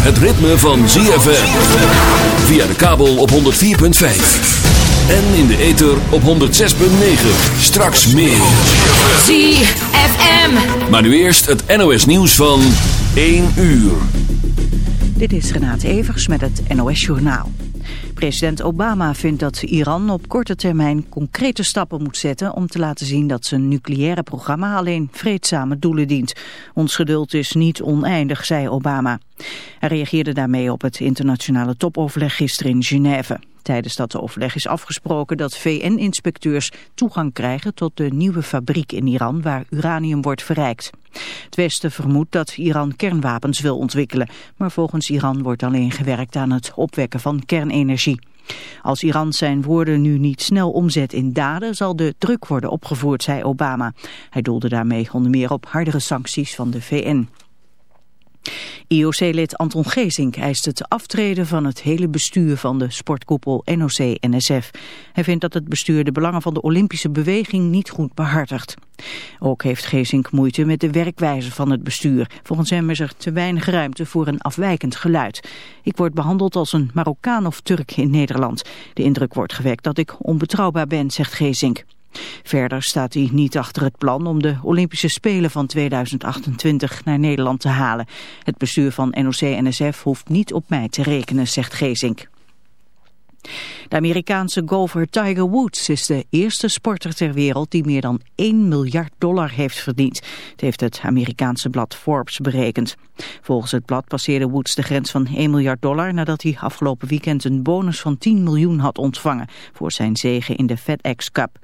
Het ritme van ZFM. Via de kabel op 104.5. En in de ether op 106.9. Straks meer. ZFM. Maar nu eerst het NOS nieuws van 1 uur. Dit is Renate Evers met het NOS Journaal. President Obama vindt dat Iran op korte termijn concrete stappen moet zetten om te laten zien dat zijn nucleaire programma alleen vreedzame doelen dient. Ons geduld is niet oneindig, zei Obama. Hij reageerde daarmee op het internationale topoverleg gisteren in Genève. Tijdens dat overleg is afgesproken dat VN-inspecteurs toegang krijgen tot de nieuwe fabriek in Iran waar uranium wordt verrijkt. Het Westen vermoedt dat Iran kernwapens wil ontwikkelen, maar volgens Iran wordt alleen gewerkt aan het opwekken van kernenergie. Als Iran zijn woorden nu niet snel omzet in daden, zal de druk worden opgevoerd, zei Obama. Hij doelde daarmee onder meer op hardere sancties van de VN. IOC-lid Anton Geesink eist het aftreden van het hele bestuur van de sportkoepel NOC-NSF. Hij vindt dat het bestuur de belangen van de Olympische beweging niet goed behartigt. Ook heeft Geesink moeite met de werkwijze van het bestuur. Volgens hem is er te weinig ruimte voor een afwijkend geluid. Ik word behandeld als een Marokkaan of Turk in Nederland. De indruk wordt gewekt dat ik onbetrouwbaar ben, zegt Geesink. Verder staat hij niet achter het plan om de Olympische Spelen van 2028 naar Nederland te halen. Het bestuur van NOC-NSF hoeft niet op mij te rekenen, zegt Gezink. De Amerikaanse golfer Tiger Woods is de eerste sporter ter wereld die meer dan 1 miljard dollar heeft verdiend. Het heeft het Amerikaanse blad Forbes berekend. Volgens het blad passeerde Woods de grens van 1 miljard dollar nadat hij afgelopen weekend een bonus van 10 miljoen had ontvangen voor zijn zege in de FedEx Cup.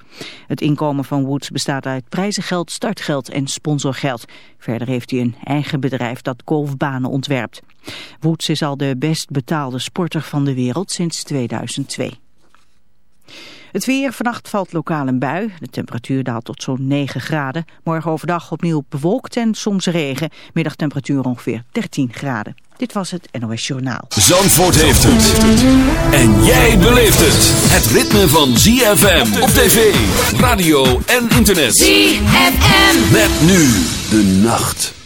Het inkomen van Woods bestaat uit prijzengeld, startgeld en sponsorgeld. Verder heeft hij een eigen bedrijf dat golfbanen ontwerpt. Woods is al de best betaalde sporter van de wereld sinds 2002. Het weer, vannacht valt lokaal een bui. De temperatuur daalt tot zo'n 9 graden. Morgen overdag opnieuw bewolkt en soms regen. Middagtemperatuur ongeveer 13 graden. Dit was het NOS Journaal. Zandvoort heeft het. En jij beleeft het. Het ritme van ZFM op tv, radio en internet. ZFM. Met nu de nacht.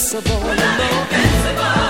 Invincible. We're not invincible.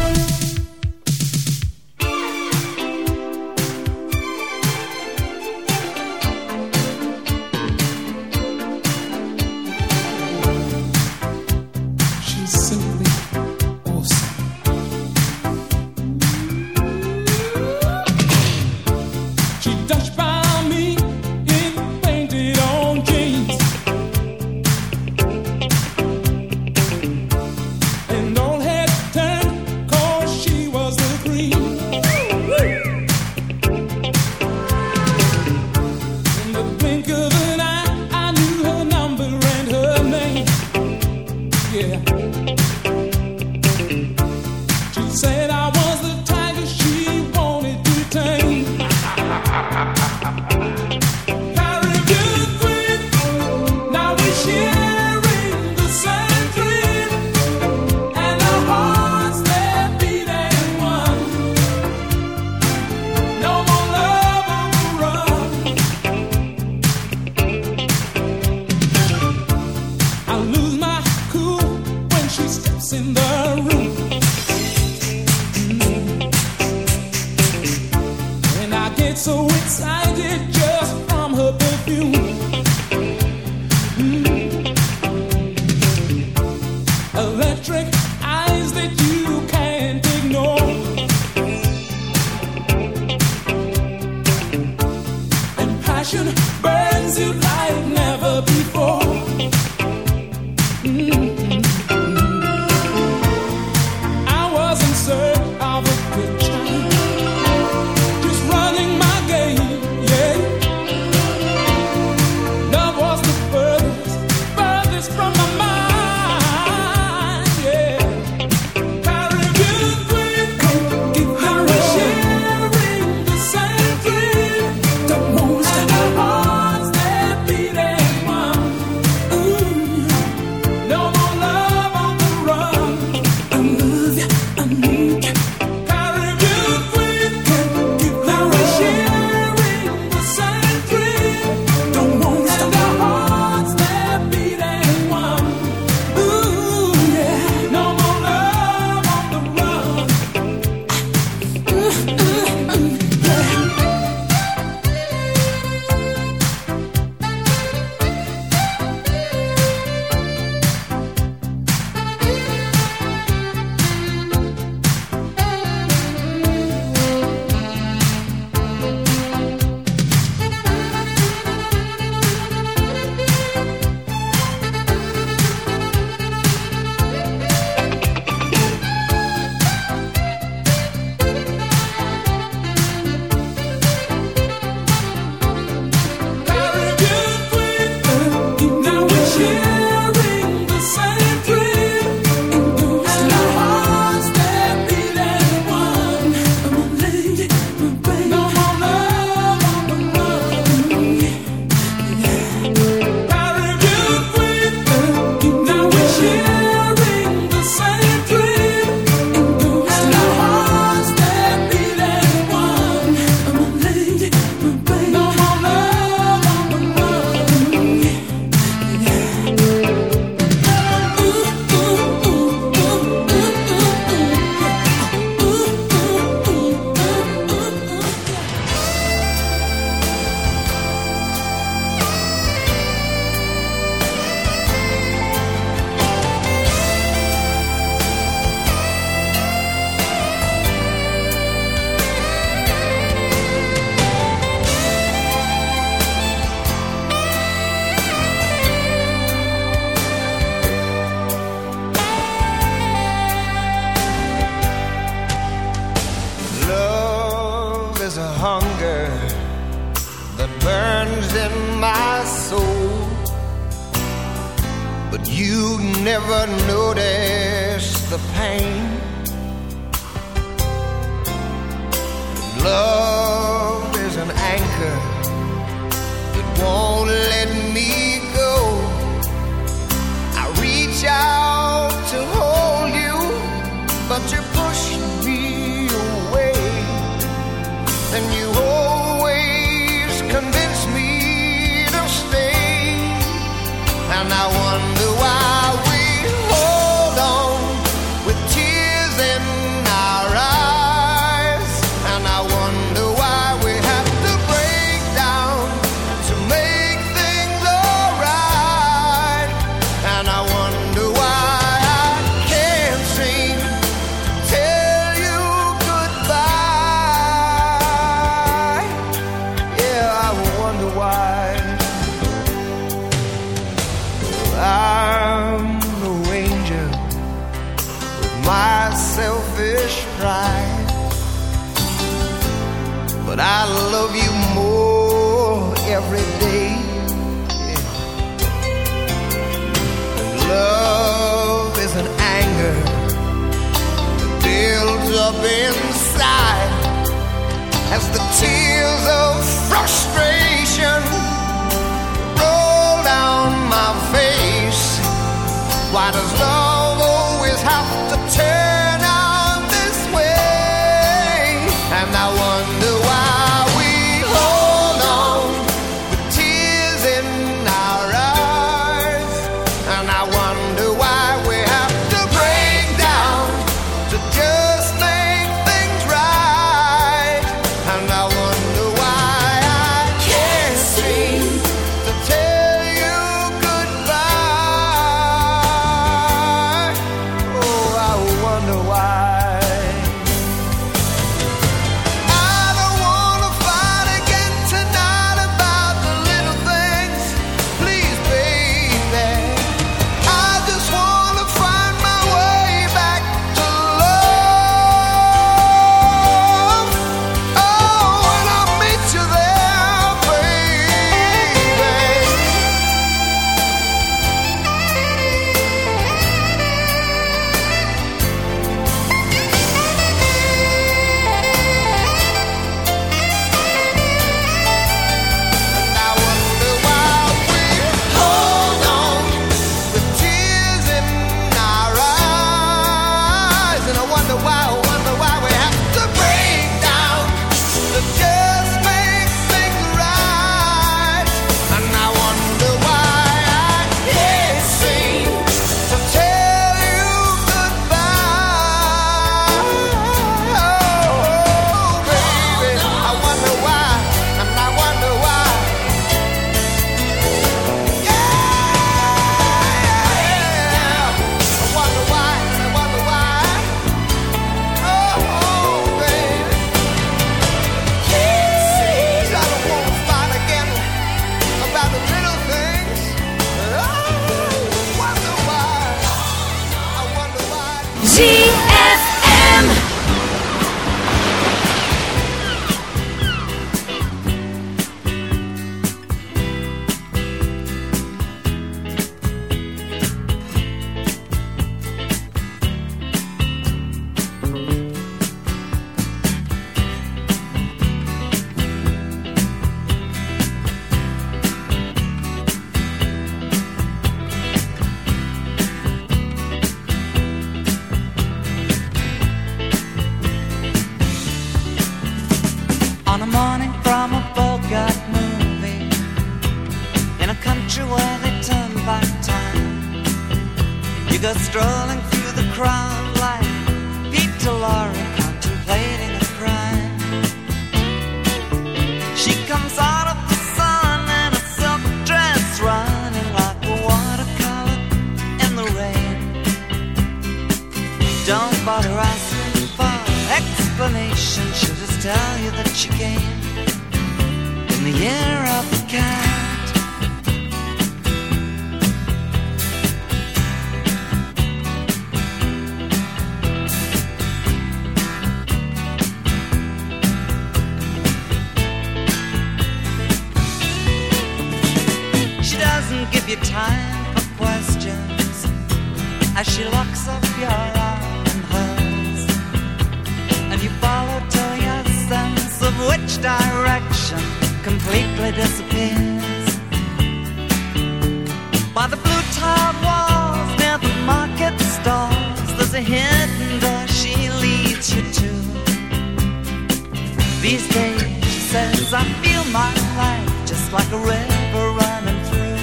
like a river running through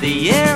the air.